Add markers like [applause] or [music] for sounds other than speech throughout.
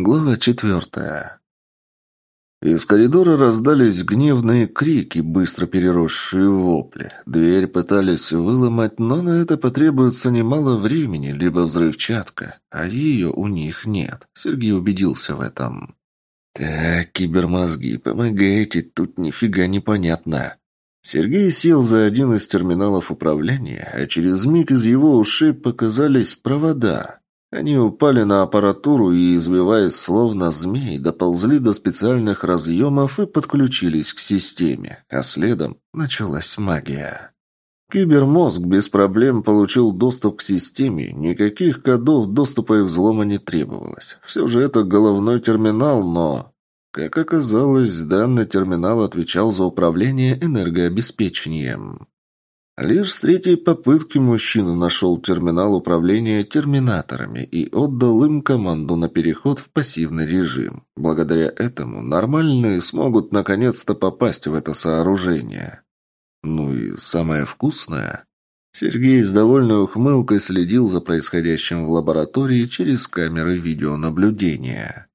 Глава четвертая. Из коридора раздались гневные крики, быстро переросшие вопли. Дверь пытались выломать, но на это потребуется немало времени, либо взрывчатка, а ее у них нет. Сергей убедился в этом. «Так, кибермозги, помогайте, тут нифига непонятно». Сергей сел за один из терминалов управления, а через миг из его ушей показались провода. Они упали на аппаратуру и, извиваясь словно змей, доползли до специальных разъемов и подключились к системе, а следом началась магия. Кибермозг без проблем получил доступ к системе, никаких кодов доступа и взлома не требовалось. Все же это головной терминал, но... Как оказалось, данный терминал отвечал за управление энергообеспечением. Лишь с третьей попытки мужчина нашел терминал управления терминаторами и отдал им команду на переход в пассивный режим. Благодаря этому нормальные смогут наконец-то попасть в это сооружение. Ну и самое вкусное... Сергей с довольной ухмылкой следил за происходящим в лаборатории через камеры видеонаблюдения.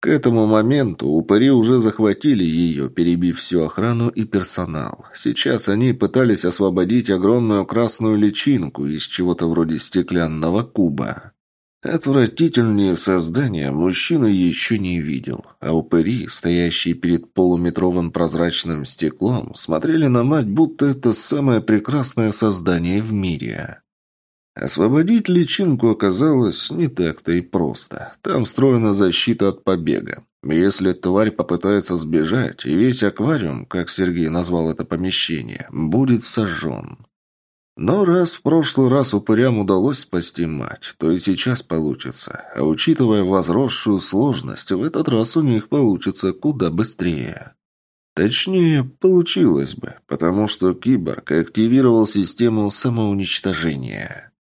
К этому моменту упыри уже захватили ее, перебив всю охрану и персонал. Сейчас они пытались освободить огромную красную личинку из чего-то вроде стеклянного куба. Отвратительнее создания мужчина еще не видел, а упыри, стоящие перед полуметровым прозрачным стеклом, смотрели на мать, будто это самое прекрасное создание в мире. Освободить личинку оказалось не так-то и просто. Там встроена защита от побега. Если тварь попытается сбежать, и весь аквариум, как Сергей назвал это помещение, будет сожжен. Но раз в прошлый раз упырям удалось спасти мать, то и сейчас получится. А учитывая возросшую сложность, в этот раз у них получится куда быстрее. Точнее, получилось бы, потому что киборг активировал систему самоуничтожения.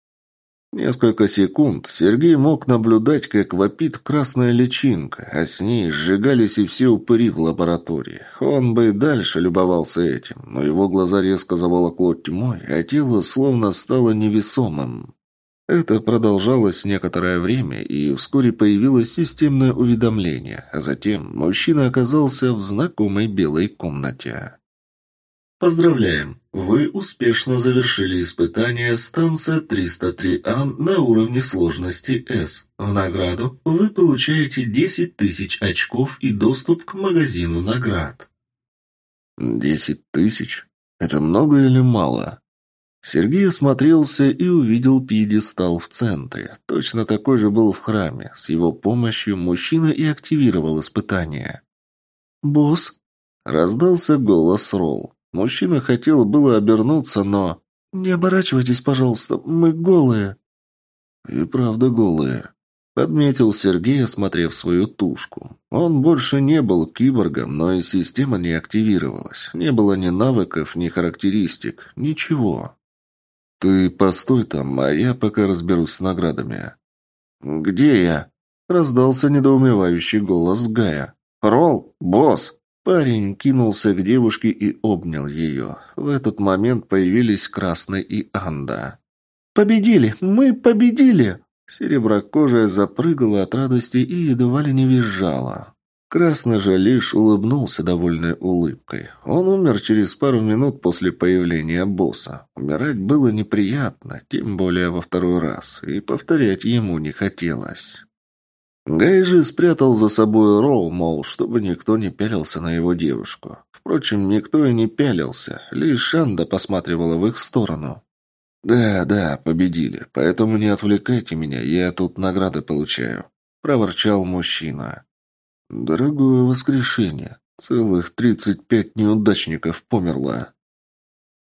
Несколько секунд Сергей мог наблюдать, как вопит красная личинка, а с ней сжигались и все упыри в лаборатории. Он бы и дальше любовался этим, но его глаза резко заволокло тьмой, а тело словно стало невесомым. Это продолжалось некоторое время, и вскоре появилось системное уведомление, а затем мужчина оказался в знакомой белой комнате. Поздравляем! Вы успешно завершили испытание станция 303А на уровне сложности S. В награду вы получаете 10 тысяч очков и доступ к магазину наград. «Десять тысяч? Это много или мало?» Сергей осмотрелся и увидел пьедестал в центре. Точно такой же был в храме. С его помощью мужчина и активировал испытание. «Босс?» – раздался голос Ролл. Мужчина хотел было обернуться, но... «Не оборачивайтесь, пожалуйста, мы голые». «И правда голые», — подметил Сергей, осмотрев свою тушку. Он больше не был киборгом, но и система не активировалась. Не было ни навыков, ни характеристик, ничего. «Ты постой там, а я пока разберусь с наградами». «Где я?» — раздался недоумевающий голос Гая. «Ролл, босс!» Парень кинулся к девушке и обнял ее. В этот момент появились Красный и Анда. «Победили! Мы победили!» Сереброкожая запрыгала от радости и едва ли не визжала. Красный же лишь улыбнулся довольной улыбкой. Он умер через пару минут после появления босса. Умирать было неприятно, тем более во второй раз, и повторять ему не хотелось. Гай же спрятал за собой Роу, мол, чтобы никто не пялился на его девушку. Впрочем, никто и не пялился, лишь Шанда посматривала в их сторону. «Да, да, победили, поэтому не отвлекайте меня, я тут награды получаю», – проворчал мужчина. «Дорогое воскрешение, целых тридцать пять неудачников померло».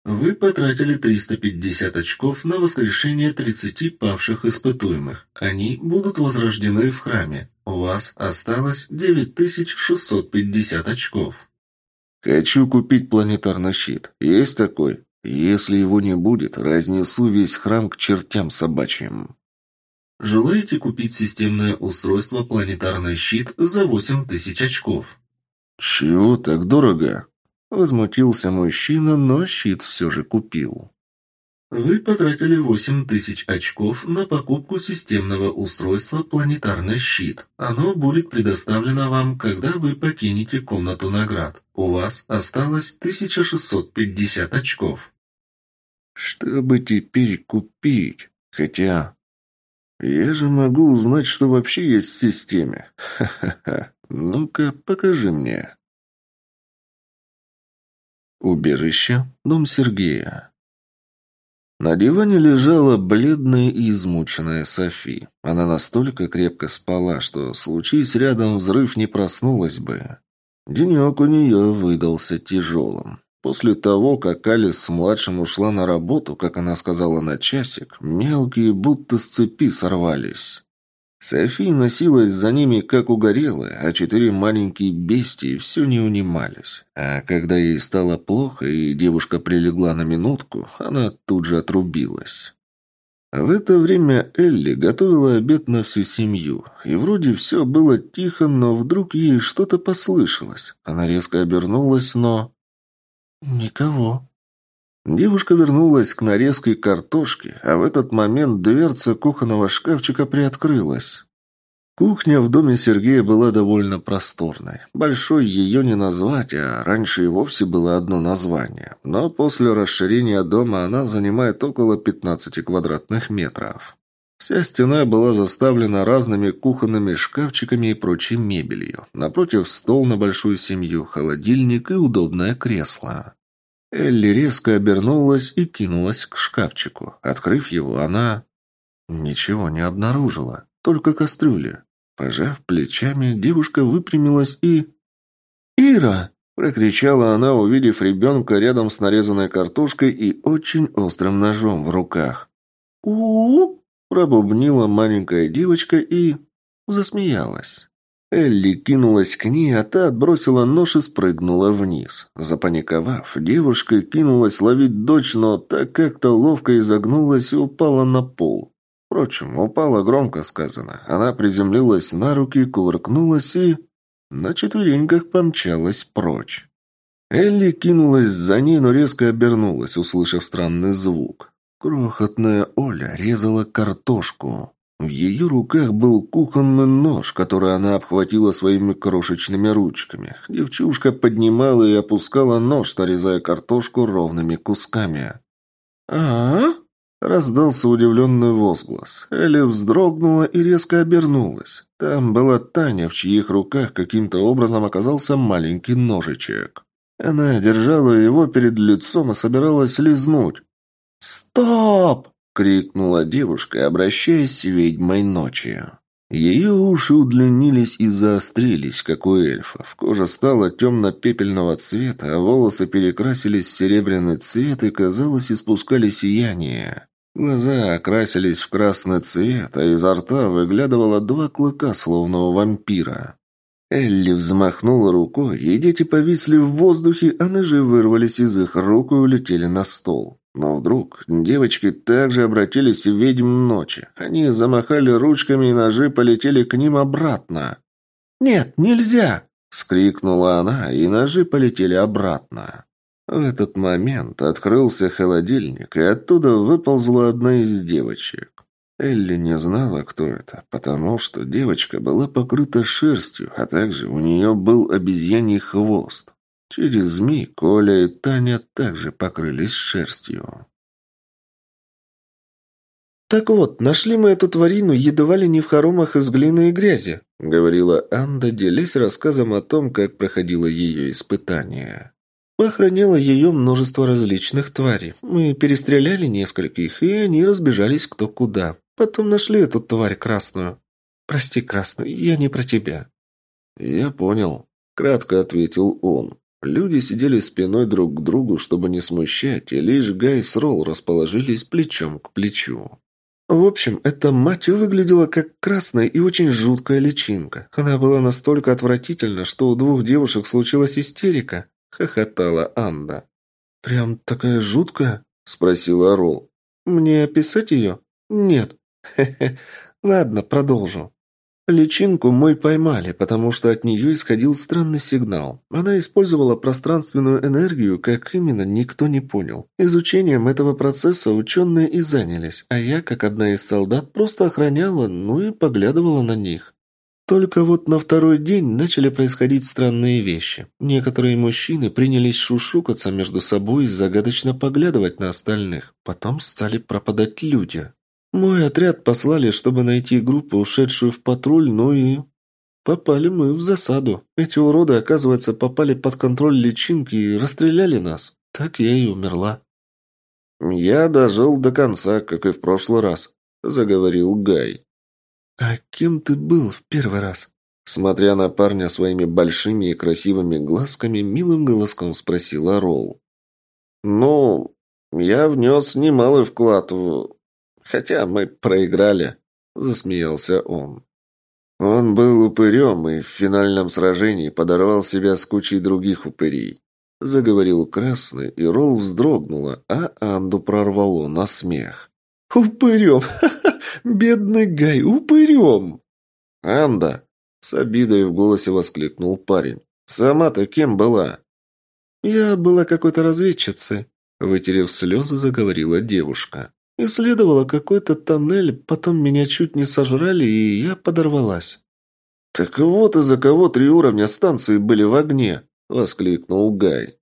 Вы потратили 350 очков на воскрешение 30 павших испытуемых. Они будут возрождены в храме. У вас осталось 9650 очков. Хочу купить планетарный щит. Есть такой? Если его не будет, разнесу весь храм к чертям собачьим. Желаете купить системное устройство «Планетарный щит» за 8000 очков? Чего так дорого? Возмутился мужчина, но щит все же купил. Вы потратили 8000 очков на покупку системного устройства «Планетарный щит». Оно будет предоставлено вам, когда вы покинете комнату наград. У вас осталось 1650 очков. Что бы теперь купить? Хотя... Я же могу узнать, что вообще есть в системе. Ха-ха-ха. Ну-ка, покажи мне. Убежище. Дом Сергея. На диване лежала бледная и измученная Софи. Она настолько крепко спала, что, случись рядом взрыв, не проснулась бы. Денек у нее выдался тяжелым. После того, как Алис с младшим ушла на работу, как она сказала, на часик, мелкие будто с цепи сорвались. Софи носилась за ними, как угорелая, а четыре маленькие бестии все не унимались. А когда ей стало плохо, и девушка прилегла на минутку, она тут же отрубилась. В это время Элли готовила обед на всю семью, и вроде все было тихо, но вдруг ей что-то послышалось. Она резко обернулась, но... Никого. Девушка вернулась к нарезке картошки, а в этот момент дверца кухонного шкафчика приоткрылась. Кухня в доме Сергея была довольно просторной. Большой ее не назвать, а раньше и вовсе было одно название. Но после расширения дома она занимает около 15 квадратных метров. Вся стена была заставлена разными кухонными шкафчиками и прочей мебелью. Напротив стол на большую семью, холодильник и удобное кресло. Элли резко обернулась и кинулась к шкафчику. Открыв его, она... Ничего не обнаружила, только кастрюли. Пожав плечами, девушка выпрямилась и... «Ира!» – прокричала она, увидев ребенка рядом с нарезанной картошкой и очень острым ножом в руках. у, пробубнила маленькая девочка и... засмеялась. Элли кинулась к ней, а та отбросила нож и спрыгнула вниз. Запаниковав, девушка кинулась ловить дочь, но так как-то ловко изогнулась и упала на пол. Впрочем, упала громко сказано. Она приземлилась на руки, кувыркнулась и... на четвереньках помчалась прочь. Элли кинулась за ней, но резко обернулась, услышав странный звук. Крохотная Оля резала картошку. В ее руках был кухонный нож, который она обхватила своими крошечными ручками. Девчушка поднимала и опускала нож, нарезая картошку ровными кусками. а, Раздался удивленный возглас. Элли вздрогнула и резко обернулась. Там была Таня, в чьих руках каким-то образом оказался маленький ножичек. Она держала его перед лицом и собиралась лизнуть. «Стоп!» — крикнула девушка, обращаясь ведьмой ночи. Ее уши удлинились и заострились, как у эльфов. Кожа стала темно-пепельного цвета, а волосы перекрасились в серебряный цвет и, казалось, испускали сияние. Глаза окрасились в красный цвет, а изо рта выглядывало два клыка, словно у вампира. Элли взмахнула рукой, и дети повисли в воздухе, а ножи вырвались из их рук и улетели на стол. Но вдруг девочки также обратились в ведьм ночи. Они замахали ручками, и ножи полетели к ним обратно. «Нет, нельзя!» — вскрикнула она, и ножи полетели обратно. В этот момент открылся холодильник, и оттуда выползла одна из девочек. Элли не знала, кто это, потому что девочка была покрыта шерстью, а также у нее был обезьяний хвост. Через миг Коля и Таня также покрылись шерстью. «Так вот, нашли мы эту тварину едва ли не в хоромах из глины и грязи», — говорила Анда, делясь рассказом о том, как проходило ее испытание. Охраняло ее множество различных тварей. Мы перестреляли нескольких, и они разбежались кто куда. Потом нашли эту тварь красную. Прости, красный, я не про тебя. Я понял, кратко ответил он. Люди сидели спиной друг к другу, чтобы не смущать, и лишь Гай с Ролл расположились плечом к плечу. В общем, эта мать выглядела как красная и очень жуткая личинка. Она была настолько отвратительна, что у двух девушек случилась истерика, хохотала Анда. «Прям такая жуткая?» – спросила Ролл. «Мне описать ее?» «Нет». «Хе-хе. Ладно, продолжу. Личинку мой поймали, потому что от нее исходил странный сигнал. Она использовала пространственную энергию, как именно, никто не понял. Изучением этого процесса ученые и занялись, а я, как одна из солдат, просто охраняла, ну и поглядывала на них. Только вот на второй день начали происходить странные вещи. Некоторые мужчины принялись шушукаться между собой и загадочно поглядывать на остальных. Потом стали пропадать люди. Мой отряд послали, чтобы найти группу, ушедшую в патруль, ну и... Попали мы в засаду. Эти уроды, оказывается, попали под контроль личинки и расстреляли нас. Так я и умерла. «Я дожил до конца, как и в прошлый раз», — заговорил Гай. «А кем ты был в первый раз?» Смотря на парня своими большими и красивыми глазками, милым голоском спросила Роу. «Ну, я внес немалый вклад в... Хотя мы проиграли, засмеялся он. Он был упырем и в финальном сражении подорвал себя с кучей других упырей. Заговорил Красный, и Ролл вздрогнула, а Анду прорвало на смех. «Упырем! [laughs] Бедный Гай, упырем!» «Анда!» — с обидой в голосе воскликнул парень. «Сама-то кем была?» «Я была какой-то разведчицей», — вытерев слезы, заговорила девушка. Исследовала какой-то тоннель, потом меня чуть не сожрали, и я подорвалась. «Так вот из-за кого три уровня станции были в огне!» — воскликнул Гай.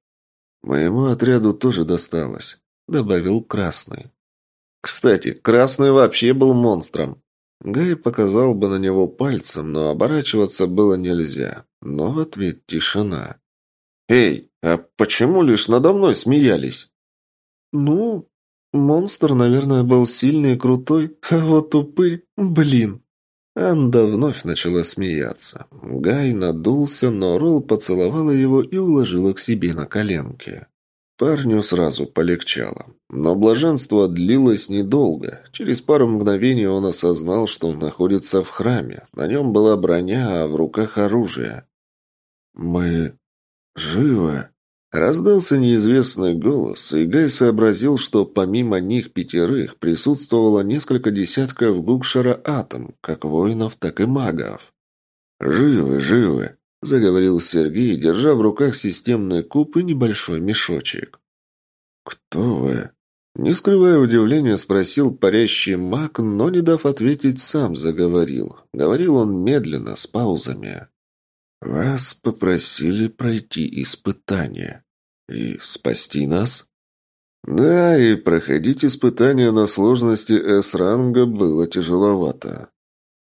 «Моему отряду тоже досталось», — добавил Красный. «Кстати, Красный вообще был монстром». Гай показал бы на него пальцем, но оборачиваться было нельзя. Но в ответ тишина. «Эй, а почему лишь надо мной смеялись?» «Ну, Монстр, наверное, был сильный и крутой, а вот упырь, блин. Анда вновь начала смеяться. Гай надулся, но Ролл поцеловала его и уложила к себе на коленки. Парню сразу полегчало. Но блаженство длилось недолго. Через пару мгновений он осознал, что он находится в храме. На нем была броня, а в руках оружие. «Мы живы?» Раздался неизвестный голос, и Гай сообразил, что помимо них пятерых присутствовало несколько десятков Гукшара Атом, как воинов, так и магов. «Живы, живы!» – заговорил Сергей, держа в руках системный куб и небольшой мешочек. «Кто вы?» Не скрывая удивления, спросил парящий маг, но, не дав ответить, сам заговорил. Говорил он медленно, с паузами. «Вас попросили пройти испытание. И спасти нас?» «Да, и проходить испытание на сложности С-ранга было тяжеловато.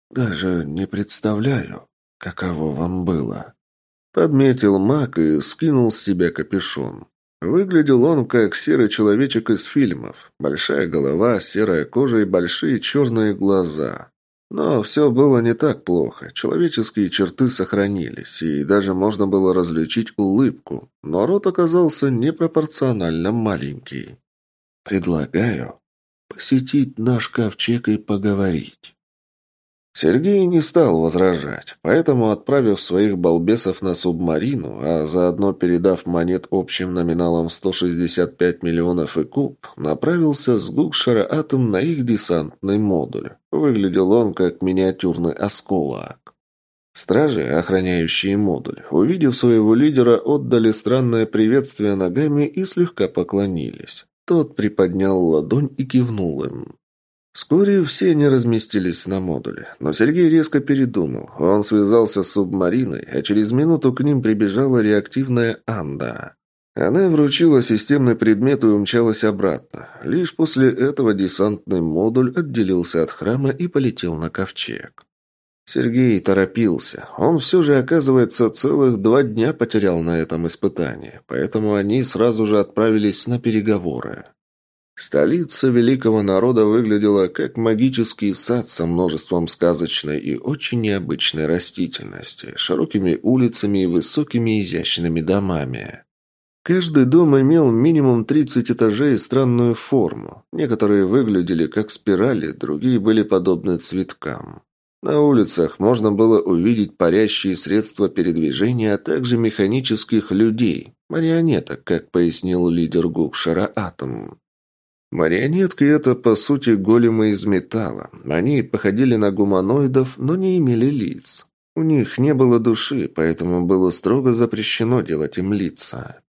Даже не представляю, каково вам было». Подметил маг и скинул с себя капюшон. Выглядел он как серый человечек из фильмов. Большая голова, серая кожа и большие черные глаза. Но все было не так плохо. Человеческие черты сохранились, и даже можно было различить улыбку. Но рот оказался непропорционально маленький. «Предлагаю посетить наш ковчег и поговорить». Сергей не стал возражать, поэтому, отправив своих балбесов на субмарину, а заодно передав монет общим номиналом 165 миллионов и куб, направился с Гукшара Атом на их десантный модуль. Выглядел он как миниатюрный осколок. Стражи, охраняющие модуль, увидев своего лидера, отдали странное приветствие ногами и слегка поклонились. Тот приподнял ладонь и кивнул им. Вскоре все они разместились на модуле, но Сергей резко передумал. Он связался с субмариной, а через минуту к ним прибежала реактивная Анда. Она вручила системный предмет и умчалась обратно. Лишь после этого десантный модуль отделился от храма и полетел на ковчег. Сергей торопился. Он все же, оказывается, целых два дня потерял на этом испытании, поэтому они сразу же отправились на переговоры. Столица великого народа выглядела как магический сад со множеством сказочной и очень необычной растительности, широкими улицами и высокими изящными домами. Каждый дом имел минимум 30 этажей и странную форму. Некоторые выглядели как спирали, другие были подобны цветкам. На улицах можно было увидеть парящие средства передвижения, а также механических людей, марионеток, как пояснил лидер Гукшара Атом. Марионетки – это, по сути, големы из металла. Они походили на гуманоидов, но не имели лиц. У них не было души, поэтому было строго запрещено делать им лица.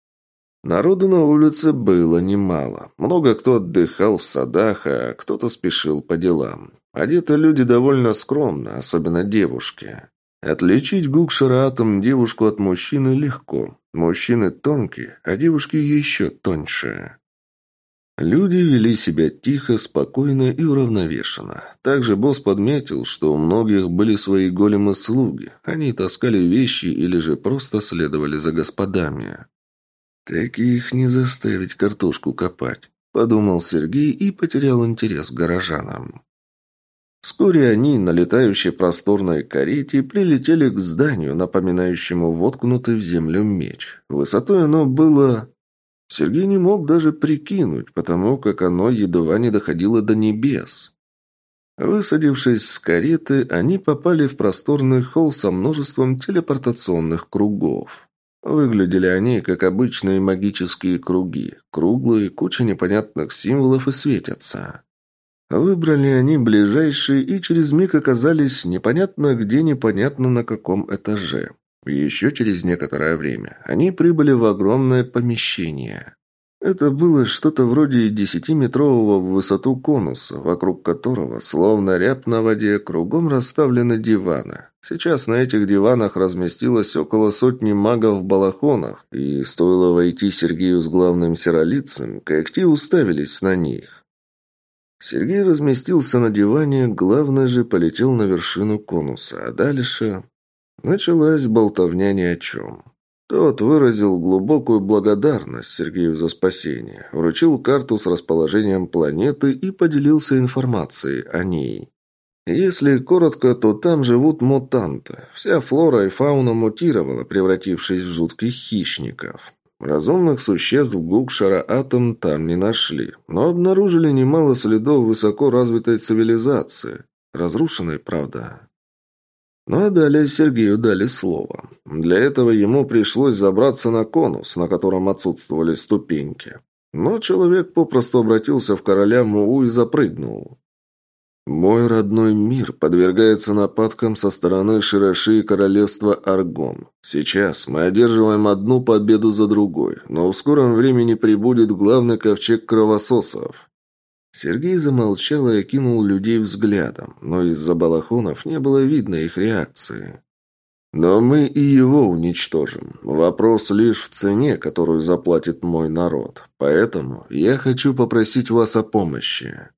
Народу на улице было немало. Много кто отдыхал в садах, а кто-то спешил по делам. Одеты люди довольно скромно, особенно девушки. Отличить гукшаратом девушку от мужчины легко. Мужчины тонкие, а девушки еще тоньше. Люди вели себя тихо, спокойно и уравновешенно. Также босс подметил, что у многих были свои големы-слуги. Они таскали вещи или же просто следовали за господами. «Таких не заставить картошку копать», – подумал Сергей и потерял интерес к горожанам. Вскоре они на летающей просторной карете прилетели к зданию, напоминающему воткнутый в землю меч. Высотой оно было Сергей не мог даже прикинуть, потому как оно едва не доходило до небес. Высадившись с кареты, они попали в просторный холл со множеством телепортационных кругов. Выглядели они, как обычные магические круги. Круглые, куча непонятных символов и светятся. Выбрали они ближайшие и через миг оказались непонятно где, непонятно на каком этаже. Еще через некоторое время они прибыли в огромное помещение. Это было что-то вроде десятиметрового в высоту конуса, вокруг которого, словно ряб на воде, кругом расставлены диваны. Сейчас на этих диванах разместилось около сотни магов в балахонах, и стоило войти Сергею с главным сиролицем, как те уставились на них. Сергей разместился на диване, главный же полетел на вершину конуса, а дальше Началась болтовня ни о чем. Тот выразил глубокую благодарность Сергею за спасение, вручил карту с расположением планеты и поделился информацией о ней. Если коротко, то там живут мутанты. Вся флора и фауна мутировала, превратившись в жутких хищников. Разумных существ Гукшара Атом там не нашли, но обнаружили немало следов высоко развитой цивилизации. Разрушенной, правда. Ну а далее Сергею дали слово. Для этого ему пришлось забраться на конус, на котором отсутствовали ступеньки. Но человек попросту обратился в короля Муу и запрыгнул. «Мой родной мир подвергается нападкам со стороны Широши и королевства Аргон. Сейчас мы одерживаем одну победу за другой, но в скором времени прибудет главный ковчег кровососов. Сергей замолчал и окинул людей взглядом, но из-за балахонов не было видно их реакции. «Но мы и его уничтожим. Вопрос лишь в цене, которую заплатит мой народ. Поэтому я хочу попросить вас о помощи».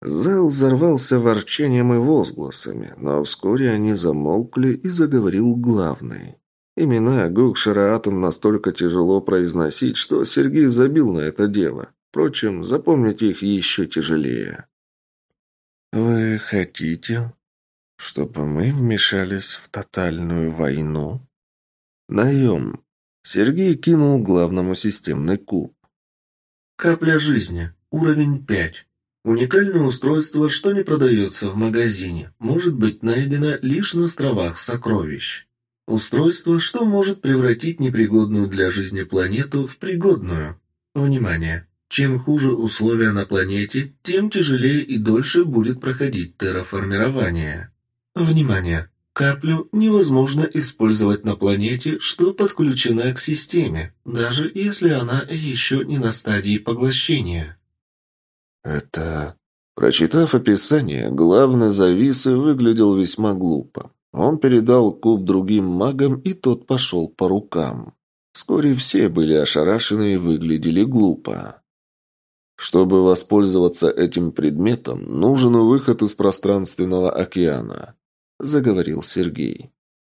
Зал взорвался ворчанием и возгласами, но вскоре они замолкли и заговорил главный. Имена Гукшара Атом настолько тяжело произносить, что Сергей забил на это дело. Впрочем, запомнить их еще тяжелее. «Вы хотите, чтобы мы вмешались в тотальную войну?» «Наем». Сергей кинул главному системный куб. «Капля жизни. Уровень 5. Уникальное устройство, что не продается в магазине, может быть найдено лишь на островах сокровищ. Устройство, что может превратить непригодную для жизни планету в пригодную. Внимание! Чем хуже условия на планете, тем тяжелее и дольше будет проходить терраформирование. Внимание! Каплю невозможно использовать на планете, что подключена к системе, даже если она еще не на стадии поглощения. Это... Прочитав описание, главный завис и выглядел весьма глупо. Он передал куб другим магам, и тот пошел по рукам. Вскоре все были ошарашены и выглядели глупо. Чтобы воспользоваться этим предметом, нужен выход из пространственного океана, заговорил Сергей.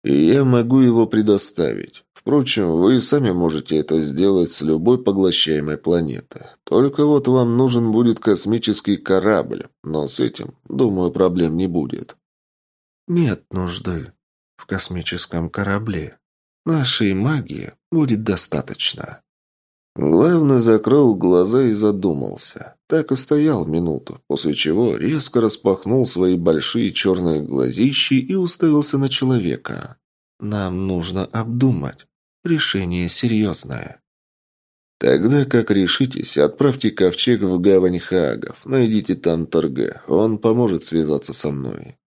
И я могу его предоставить. Впрочем, вы сами можете это сделать с любой поглощаемой планеты. Только вот вам нужен будет космический корабль, но с этим, думаю, проблем не будет. Нет нужды в космическом корабле. Нашей магии будет достаточно. Главный закрыл глаза и задумался. Так и стоял минуту, после чего резко распахнул свои большие черные глазищи и уставился на человека. «Нам нужно обдумать. Решение серьезное». Тогда, как решитесь, отправьте ковчег в гавань Хаагов. Найдите там торге. Он поможет связаться со мной.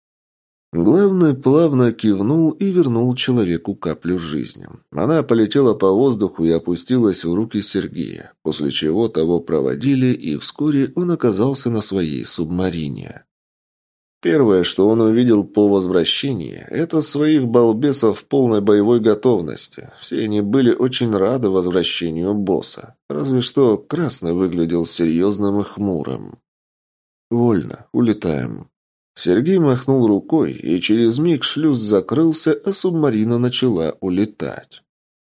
Главный плавно кивнул и вернул человеку каплю жизни. Она полетела по воздуху и опустилась в руки Сергея, после чего того проводили, и вскоре он оказался на своей субмарине. Первое, что он увидел по возвращении, это своих балбесов в полной боевой готовности. Все они были очень рады возвращению босса. Разве что Красный выглядел серьезным и хмурым. «Вольно, улетаем», Сергей махнул рукой, и через миг шлюз закрылся, а субмарина начала улетать.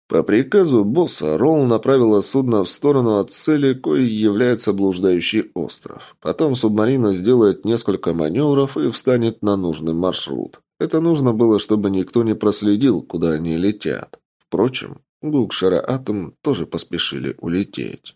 По приказу босса Ролл направила судно в сторону от цели, коей является блуждающий остров. Потом субмарина сделает несколько маневров и встанет на нужный маршрут. Это нужно было, чтобы никто не проследил, куда они летят. Впрочем, Гукшара Атом тоже поспешили улететь.